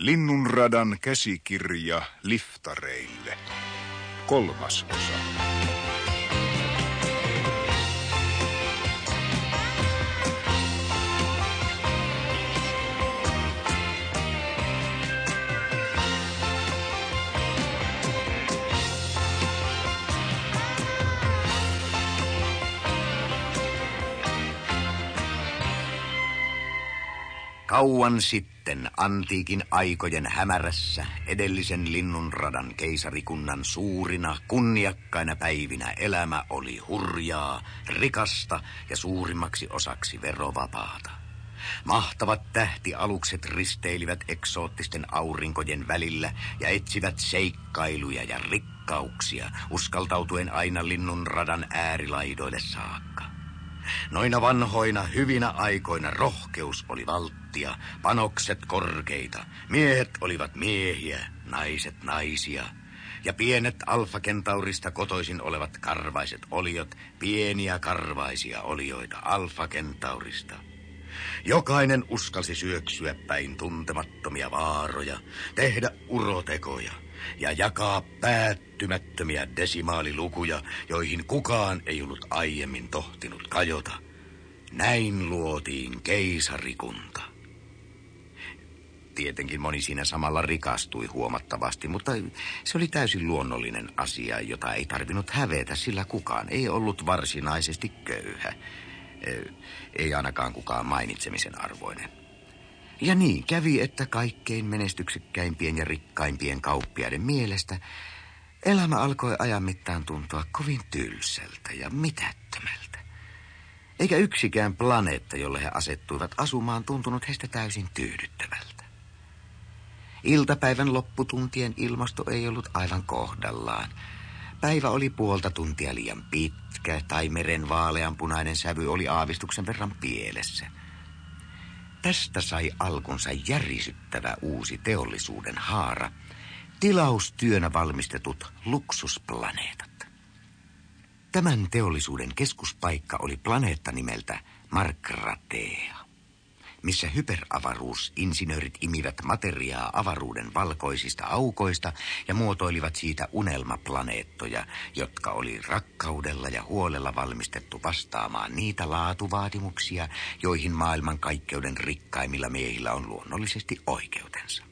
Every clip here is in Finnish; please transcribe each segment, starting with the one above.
Linnunradan käsikirja liftareille. Kolmas osa. Kauan sitten antiikin aikojen hämärässä edellisen linnunradan keisarikunnan suurina kunniakkaina päivinä elämä oli hurjaa, rikasta ja suurimmaksi osaksi verovapaata. Mahtavat tähtialukset risteilivät eksoottisten aurinkojen välillä ja etsivät seikkailuja ja rikkauksia, uskaltautuen aina linnunradan äärilaidoille saakka. Noina vanhoina hyvinä aikoina rohkeus oli valttia, panokset korkeita, miehet olivat miehiä, naiset naisia. Ja pienet alfakentaurista kotoisin olevat karvaiset oliot, pieniä karvaisia olioita alfakentaurista. Jokainen uskalsi syöksyä päin tuntemattomia vaaroja, tehdä urotekoja – ja jakaa päättymättömiä desimaalilukuja, joihin kukaan ei ollut aiemmin tohtinut kajota. Näin luotiin keisarikunta. Tietenkin moni siinä samalla rikastui huomattavasti, mutta se oli täysin luonnollinen asia, jota ei tarvinnut hävetä, sillä kukaan ei ollut varsinaisesti köyhä. Ei ainakaan kukaan mainitsemisen arvoinen. Ja niin kävi, että kaikkein menestyksekkäimpien ja rikkaimpien kauppiaiden mielestä elämä alkoi ajan mittaan tuntua kovin tylsältä ja mitättömältä. Eikä yksikään planeetta, jolle he asettuivat asumaan, tuntunut heistä täysin tyydyttävältä. Iltapäivän lopputuntien ilmasto ei ollut aivan kohdallaan. Päivä oli puolta tuntia liian pitkä, tai meren vaaleanpunainen sävy oli aavistuksen verran pielessä – Tästä sai alkunsa järisyttävä uusi teollisuuden haara, tilaustyönä valmistetut luksusplaneetat. Tämän teollisuuden keskuspaikka oli planeetta nimeltä Markratea missä hyperavaruusinsinöörit imivät materiaa avaruuden valkoisista aukoista ja muotoilivat siitä unelmaplaneettoja, jotka oli rakkaudella ja huolella valmistettu vastaamaan niitä laatuvaatimuksia, joihin maailmankaikkeuden rikkaimmilla miehillä on luonnollisesti oikeutensa.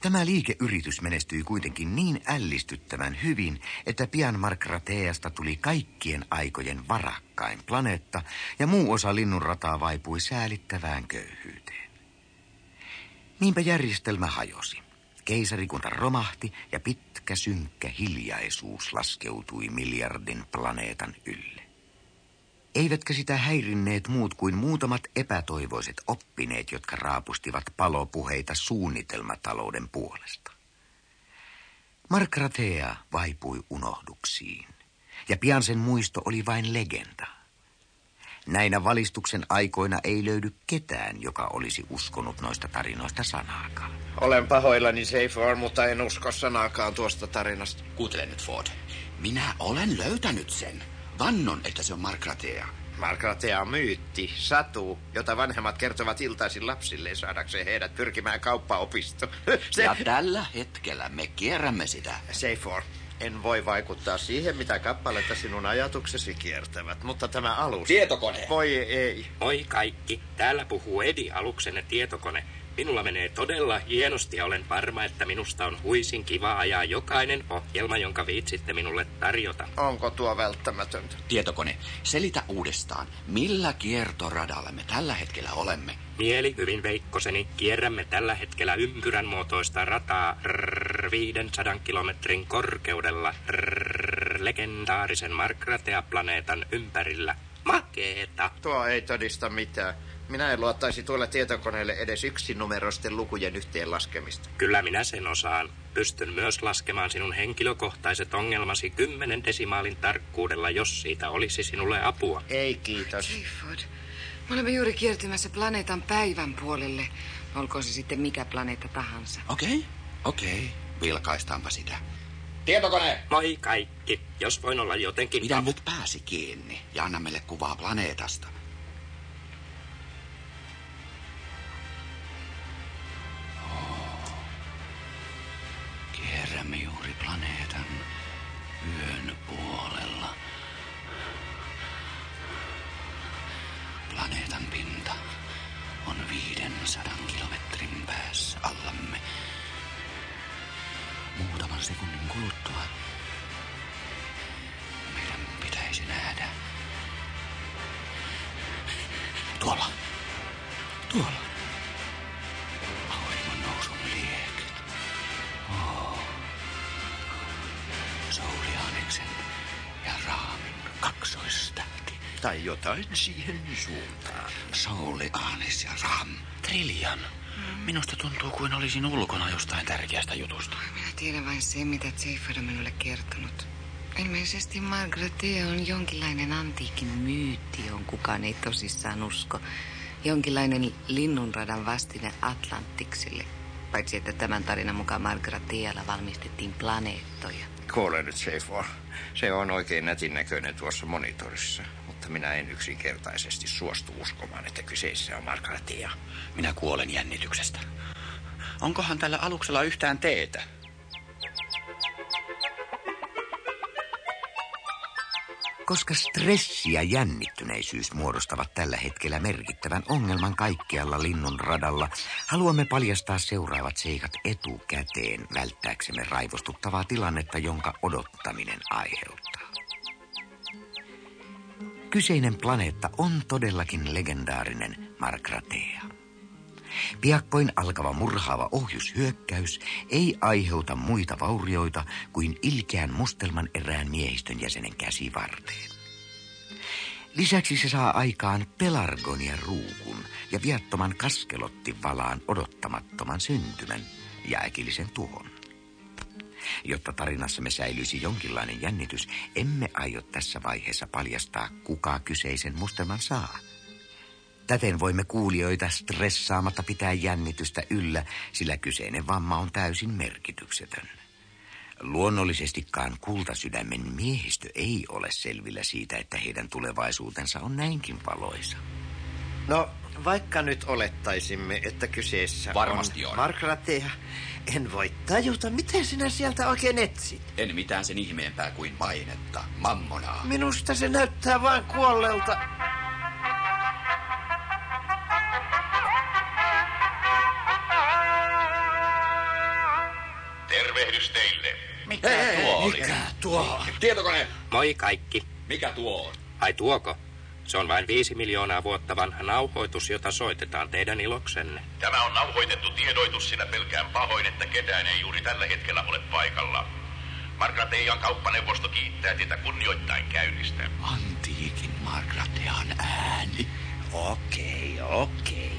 Tämä liikeyritys menestyi kuitenkin niin ällistyttävän hyvin, että pian Markrateasta tuli kaikkien aikojen varakkain planeetta ja muu osa linnunrataa vaipui säälittävään köyhyyteen. Niinpä järjestelmä hajosi. Keisarikunta romahti ja pitkä synkkä hiljaisuus laskeutui miljardin planeetan ylle. Eivätkä sitä häirinneet muut kuin muutamat epätoivoiset oppineet, jotka raapustivat palopuheita suunnitelmatalouden puolesta. Markratea vaipui unohduksiin, ja pian sen muisto oli vain legenda. Näinä valistuksen aikoina ei löydy ketään, joka olisi uskonut noista tarinoista sanaakaan. Olen pahoillani, Seyford, mutta en usko sanaakaan tuosta tarinasta. Kuuntele nyt, Ford. Minä olen löytänyt sen. Vannon, että se on Markratea. Markratea on myytti, satu, jota vanhemmat kertovat iltaisin lapsille saadakseen heidät pyrkimään kauppaopistoon. Se... Ja tällä hetkellä me kierrämme sitä. Seyford, en voi vaikuttaa siihen, mitä kappaletta sinun ajatuksesi kiertävät, mutta tämä alus... Tietokone! Voi ei. Oi kaikki, täällä puhuu Edi aluksenne tietokone. Minulla menee todella hienosti ja olen varma, että minusta on huisin kiva ajaa jokainen ohjelma, jonka viitsitte minulle tarjota. Onko tuo välttämätöntä? Tietokone, selitä uudestaan. Millä kiertoradalla me tällä hetkellä olemme? Mieli hyvin veikkoseni. Kierrämme tällä hetkellä ympyrän muotoista rataa rrr, 500 kilometrin korkeudella rrr, legendaarisen Markratea-planeetan ympärillä. Makeeta. Tuo ei todista mitään. Minä en luottaisi tuolla tietokoneelle edes numeroisten lukujen yhteenlaskemista. Kyllä minä sen osaan. Pystyn myös laskemaan sinun henkilökohtaiset ongelmasi kymmenen desimaalin tarkkuudella, jos siitä olisi sinulle apua. Ei kiitos. Clifford, me olemme juuri kiertymässä planeetan päivän puolelle. Olkoon se sitten mikä planeetta tahansa. Okei, okay, okei. Okay. Vilkaistaanpa sitä. Tietokone! Moi kaikki. Jos voin olla jotenkin... Pidä nyt pääsi kiinni ja anna meille kuvaa planeetasta. Muutaman sekunnin kuluttua meidän pitäisi nähdä. Tuolla. Tuolla. Auringon nousun lieket. Oh. Souliaaneksen ja Raamin kaksoistähti. Tai jotain siihen suuntaan. Souli, Aanis ja Ram. Trillian. Minusta tuntuu kuin olisin ulkona jostain tärkeästä jutusta. Tiedän vain se, mitä Jaffer on minulle kertonut. Ilmeisesti Margaretea on jonkinlainen antiikin myytti, johon kukaan ei tosissaan usko. Jonkinlainen linnunradan vastine Atlantikselle. Paitsi että tämän tarinan mukaan Margaretealla valmistettiin planeettoja. Kuule nyt, Seyfor. Se on oikein nätin näköinen tuossa monitorissa. Mutta minä en yksinkertaisesti suostu uskomaan, että kyseessä on Margaretia. Minä kuolen jännityksestä. Onkohan tällä aluksella yhtään teetä? Koska stressi ja jännittyneisyys muodostavat tällä hetkellä merkittävän ongelman kaikkialla linnun radalla, haluamme paljastaa seuraavat seikat etukäteen välttääksemme raivostuttavaa tilannetta, jonka odottaminen aiheuttaa. Kyseinen planeetta on todellakin legendaarinen Markratea. Piakkoin alkava murhaava ohjushyökkäys ei aiheuta muita vaurioita kuin ilkeän mustelman erään miehistön jäsenen käsivarteen. Lisäksi se saa aikaan pelargonia ruukun ja viattoman kaskelottivalaan odottamattoman syntymän ja äkillisen tuhon. Jotta tarinassamme säilyisi jonkinlainen jännitys, emme aio tässä vaiheessa paljastaa, kuka kyseisen mustelman saa – Täten voimme kuulijoita stressaamatta pitää jännitystä yllä, sillä kyseinen vamma on täysin merkityksetön. Luonnollisestikaan kultasydämen miehistö ei ole selvillä siitä, että heidän tulevaisuutensa on näinkin valoisa. No, vaikka nyt olettaisimme, että kyseessä Varmasti on, on. Margratea, en voi tajuta, miten sinä sieltä oikein etsit. En mitään sen ihmeempää kuin mainetta, mammonaa. Minusta se näyttää vain kuolleelta. Teille. Mikä tuo oli? Mikä tuo? Tietokone, Moi kaikki. mikä tuo on? Ai tuoko? Se on vain viisi miljoonaa vuotta vanha nauhoitus, jota soitetaan teidän iloksenne. Tämä on nauhoitettu tiedoitus, sillä pelkään pahoin, että ketään ei juuri tällä hetkellä ole paikalla. Margrateian kauppaneuvosto kiittää teitä kunnioittain käynnistä. Antiikin Margratean ääni. Okei, okei.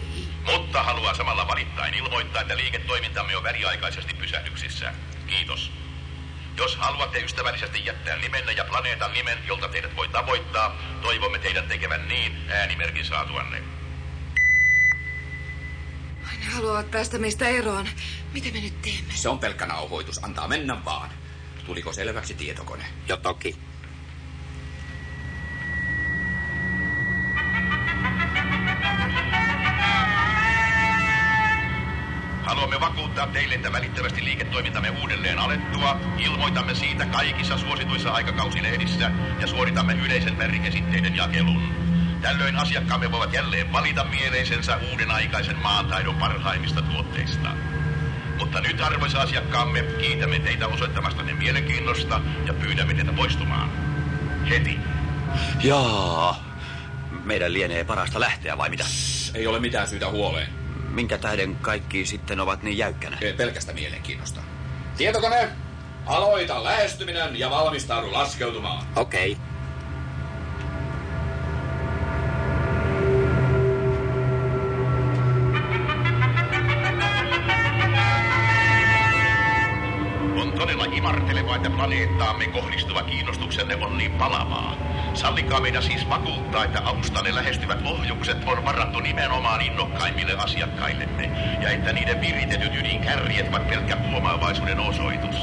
Mutta haluan samalla valittain ilmoittaa, että liiketoimintamme on väliaikaisesti pysähdyksissä. Kiitos. Jos haluatte ystävällisesti jättää nimenne ja planeetan nimen, jolta teidät voi tavoittaa, toivomme teidän tekevän niin äänimerkin saatuanne. Ne haluavat päästä meistä eroon. Mitä me nyt teemme? Se on pelkkä nauhoitus, antaa mennä vaan. Tuliko selväksi tietokone? Jo toki. Vakuuttaa teille, että välittömästi liiketoimintamme uudelleen alettua ilmoitamme siitä kaikissa suosituissa aikakausilehdissä ja suoritamme yleisen värikäsitteiden jakelun. Tällöin asiakkaamme voivat jälleen valita mieleisensä uuden aikaisen maantaidon parhaimmista tuotteista. Mutta nyt, arvoisa asiakkaamme, kiitämme teitä osoittamastanne mielenkiinnosta ja pyydämme teitä poistumaan. Heti. Jaa. Meidän lienee parasta lähteä vai mitä? Ei ole mitään syytä huoleen. Minkä tähden kaikki sitten ovat niin jäykkänä? Ei Pelkästä mielenkiinnosta. Tietokone, aloita lähestyminen ja valmistaudu laskeutumaan. Okei. On että planeettaamme kohdistuva kiinnostuksenne on niin palavaa. Sallikaa meidän siis vakuuttaa, että alustanne lähestyvät ohjukset on varattu nimenomaan innokkaimmille asiakkaillemme, ja että niiden viritetyt ydinkärjet ovat pelkkä huomaavaisuuden osoitus.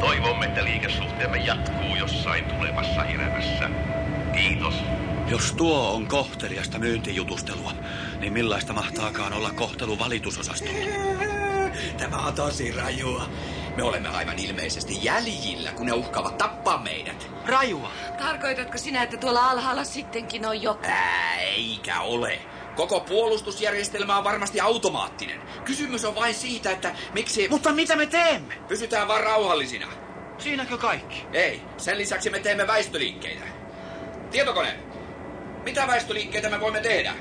Toivomme, että liikesuhteemme jatkuu jossain tulevassa elämässä. Kiitos. Jos tuo on kohteliasta myyntijutustelua, niin millaista mahtaakaan olla kohtelu valitusosastolla? Tämä on tosi rajua. Me olemme aivan ilmeisesti jäljillä, kun ne uhkaavat tappaa meidät. Rajua. Tarkoitatko sinä, että tuolla alhaalla sittenkin on joku? Ää, eikä ole. Koko puolustusjärjestelmä on varmasti automaattinen. Kysymys on vain siitä, että miksi... Mutta mitä me teemme? Pysytään vaan rauhallisina. Siinäkö kaikki? Ei, sen lisäksi me teemme väistöliikkeitä. Tietokone, mitä väistöliikkeitä me voimme tehdä?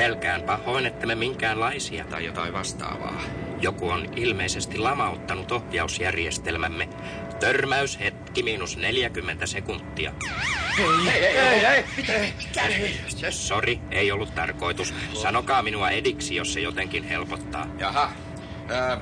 Pelkään pahoin, että me minkäänlaisia. Tai jotain vastaavaa. Joku on ilmeisesti lamauttanut ohjausjärjestelmämme. Törmäyshetki miinus 40 sekuntia. Ei, ei, ei, ei, mitä, mitä? Sori, ei ollut tarkoitus. Sanokaa minua ediksi, jos se jotenkin helpottaa. Jaha. Ö,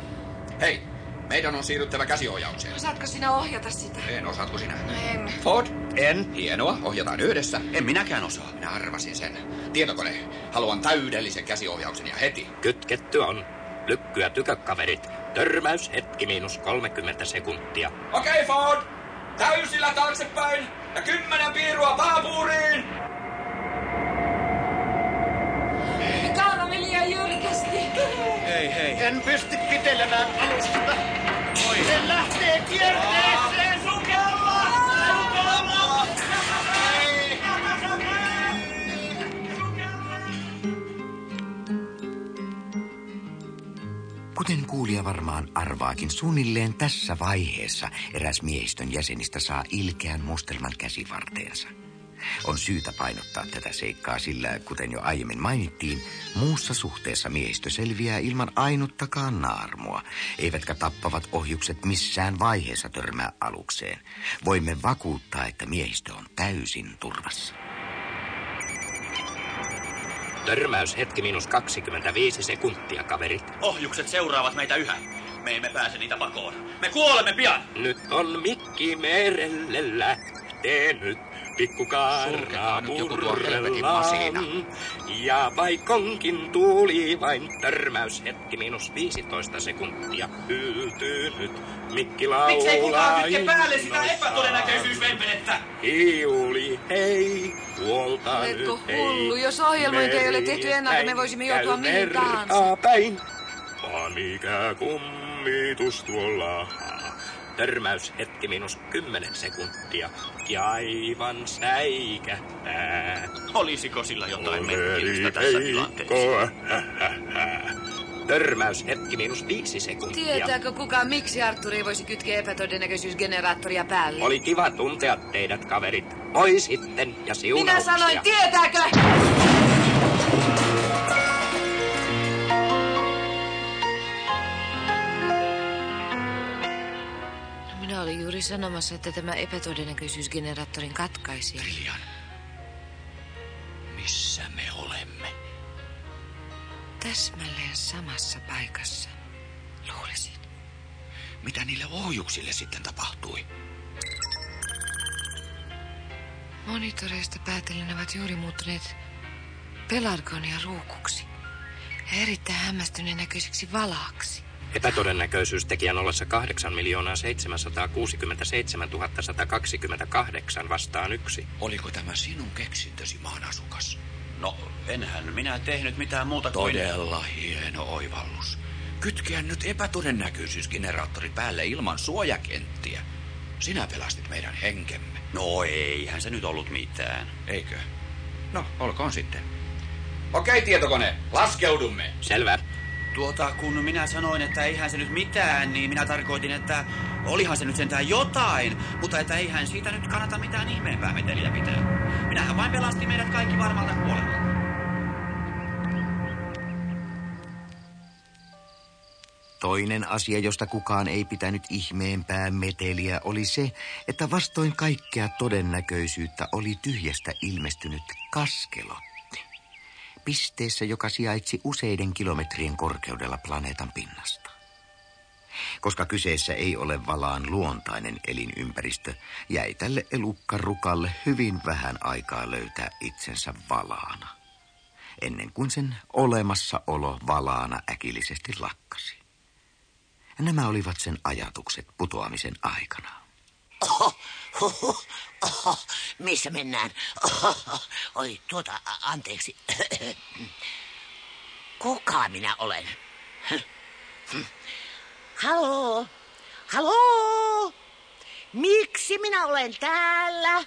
hei, meidän on siirryttävä käsiohjaukseen. Osaatko sinä ohjata sitä? En, osaatko sinä? En. Ford? En. Hienoa, ohjataan yhdessä. En minäkään osaa. Minä arvasin sen. Tietokone, haluan täydellisen käsiohjauksen ja heti. Kytketty on. Lykkyä tykökaverit. Törmäyshetki miinus 30 sekuntia. Okei, okay, Ford. Täysillä taaksepäin ja kymmenen piirua paapuuriin. Kaaramme liian jyrkästi. Hei, hei. En pysty pitelemään alusta. Kuten kuulija varmaan arvaakin, suunnilleen tässä vaiheessa eräs miehistön jäsenistä saa ilkeän mustelman käsivarteensa. On syytä painottaa tätä seikkaa, sillä kuten jo aiemmin mainittiin, muussa suhteessa miehistö selviää ilman ainuttakaan naarmua, eivätkä tappavat ohjukset missään vaiheessa törmää alukseen. Voimme vakuuttaa, että miehistö on täysin turvassa. Törmäyshetki miinus 25 sekuntia, kaverit. Ohjukset seuraavat meitä yhä. Me emme pääse niitä pakoon. Me kuolemme pian. Nyt on Mikki merelle Sulkekaa nyt joku tuo helvetin masina. purrellaan. Ja vaikonkin tuuli vain törmäyshetki miinus 15 sekuntia. Hyltynyt Mikki laulaa Miksei kukaan kytke päälle sitä innoissaan. epätodennäköisyysvempelettä? Hiuli, hei, huolta Oletko nyt, hei. hullu? Jos ohjelmointi ei ole tehty ennalta, me voisimme joutua mihin tahansa. Päin. Vaan mikä kummitus tuolla. Törmäyshetki minus 10 sekuntia. Ja aivan säikähtää. Olisiko sillä jotain Overi merkillistä tässä tilanteessa? Törmäyshetki minus 5 sekuntia. Tietääkö kukaan, miksi Arturi ei voisi kytkeä epätodennäköisyysgeneraattoria päälle? Oli kiva tuntea teidät, kaverit. Oi sitten ja siunauksia. Minä sanoin, tietääkö? Minä olin juuri sanomassa, että tämä epätodennäköisyysgeneraattorin katkaisi. Lilian, missä me olemme? Täsmälleen samassa paikassa. Luulisin. Mitä niille ohjuksille sitten tapahtui? Monitoreista päätellen ovat juuri muuttuneet pelargonia ruukuksi. Ja erittäin hämmästyneen näköiseksi valaaksi. Epätodennäköisyystekijän ollessa 8 miljoonaa 767 128 vastaan yksi. Oliko tämä sinun keksintösi, maanasukas? No, enhän minä tehnyt mitään muuta kuin... Todella hieno oivallus. Kytkeä nyt epätodennäköisyysgeneraattori päälle ilman suojakenttiä. Sinä pelastit meidän henkemme. No eihän se nyt ollut mitään. Eikö? No, olkoon sitten. Okei, tietokone, laskeudumme. Selvä. Tuota, kun minä sanoin, että eihän se nyt mitään, niin minä tarkoitin, että olihan se nyt sentään jotain, mutta että eihän siitä nyt kannata mitään ihmeempää meteliä pitää. Minähän vain pelastin meidät kaikki varmalta kuolemalta. Toinen asia, josta kukaan ei pitänyt ihmeempää meteliä, oli se, että vastoin kaikkea todennäköisyyttä oli tyhjästä ilmestynyt kaskelotti. Pisteessä, joka sijaitsi useiden kilometrien korkeudella planeetan pinnasta. Koska kyseessä ei ole valaan luontainen elinympäristö, jäi tälle elukkarukalle hyvin vähän aikaa löytää itsensä valaana. Ennen kuin sen olemassaolo valaana äkillisesti lakkasi. Nämä olivat sen ajatukset putoamisen aikana. Missä mennään? Oi, tuota, anteeksi. Kuka minä olen? Haloo? Haloo? Miksi minä olen täällä?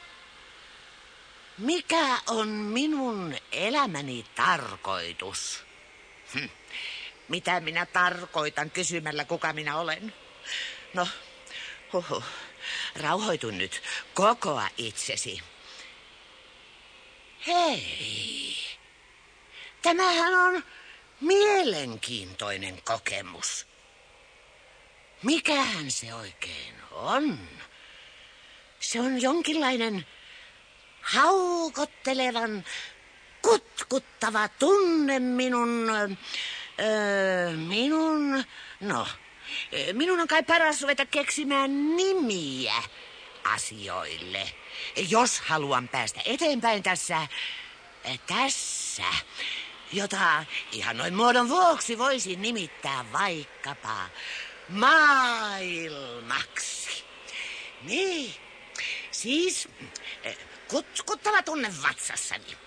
Mikä on minun elämäni tarkoitus? Mitä minä tarkoitan kysymällä, kuka minä olen? No, huhu. Rauhoitu nyt. Kokoa itsesi. Hei. Tämähän on mielenkiintoinen kokemus. Mikähän se oikein on? Se on jonkinlainen haukottelevan, kutkuttava tunne minun, öö, minun, no, minun on kai paras ruveta keksimään nimiä asioille. Jos haluan päästä eteenpäin tässä, tässä, jota ihan noin muodon vuoksi voisin nimittää vaikkapa maailmaksi. Niin, siis kutkuttava tunne vatsassani.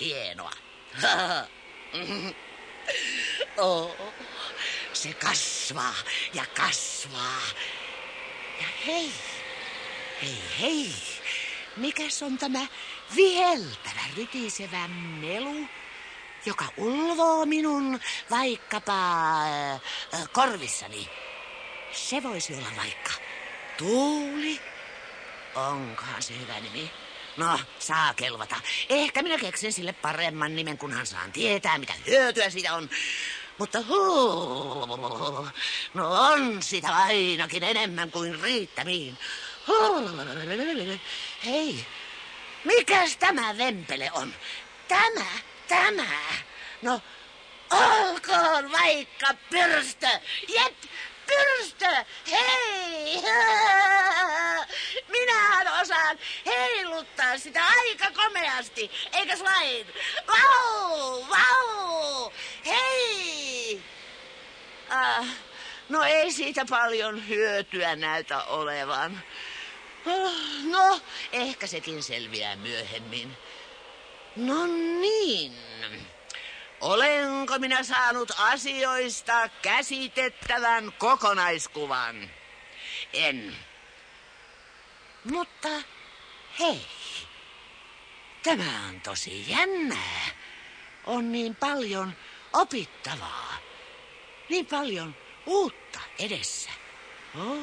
Hienoa. oh, se kasvaa ja kasvaa. Ja hei, hei, hei. Mikäs on tämä viheltävä, rytisevä melu, joka ulvoo minun vaikkapa äh, korvissani? Se voisi olla vaikka tuuli. Onkohan se hyvä nimi? No, saa kelvata. Ehkä minä keksin sille paremman nimen, kunhan saan tietää, mitä hyötyä siitä on. Mutta huu, no on sitä ainakin enemmän kuin riittämiin. Hei, mikäs tämä vempele on? Tämä, tämä. No, olkoon vaikka pyrstö. Jep, pyrstö. Hei! Minähän osaan heiluttaa sitä aika komeasti, eikä vain? Vau, vau, hei! Ah, no ei siitä paljon hyötyä näytä olevan. No, ehkä sekin selviää myöhemmin. No niin. Olenko minä saanut asioista käsitettävän kokonaiskuvan? En. Mutta hei, tämä on tosi jännää. On niin paljon opittavaa. Niin paljon uutta edessä. Oh.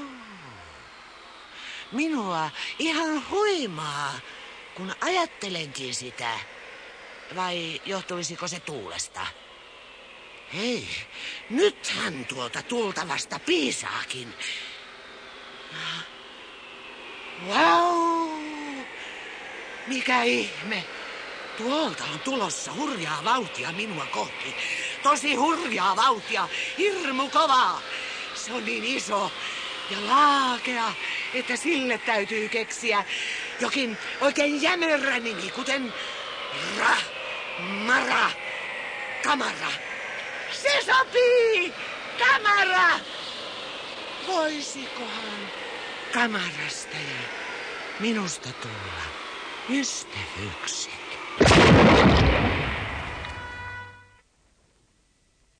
Minua ihan huimaa, kun ajattelenkin sitä. Vai johtuisiko se tuulesta? Hei, nythän tuolta tultavasta piisaakin. Vau! Mikä ihme! Tuolta on tulossa hurjaa vauhtia minua kohti. Tosi hurjaa vauhtia, hirmu kovaa. Se on niin iso ja laakea, että sille täytyy keksiä jokin oikein jämerä nimi, kuten Ra, Mara, Kamara. Se sopii! Kamara! Voisikohan kamarasta ja minusta tulla ystävykset? あっ。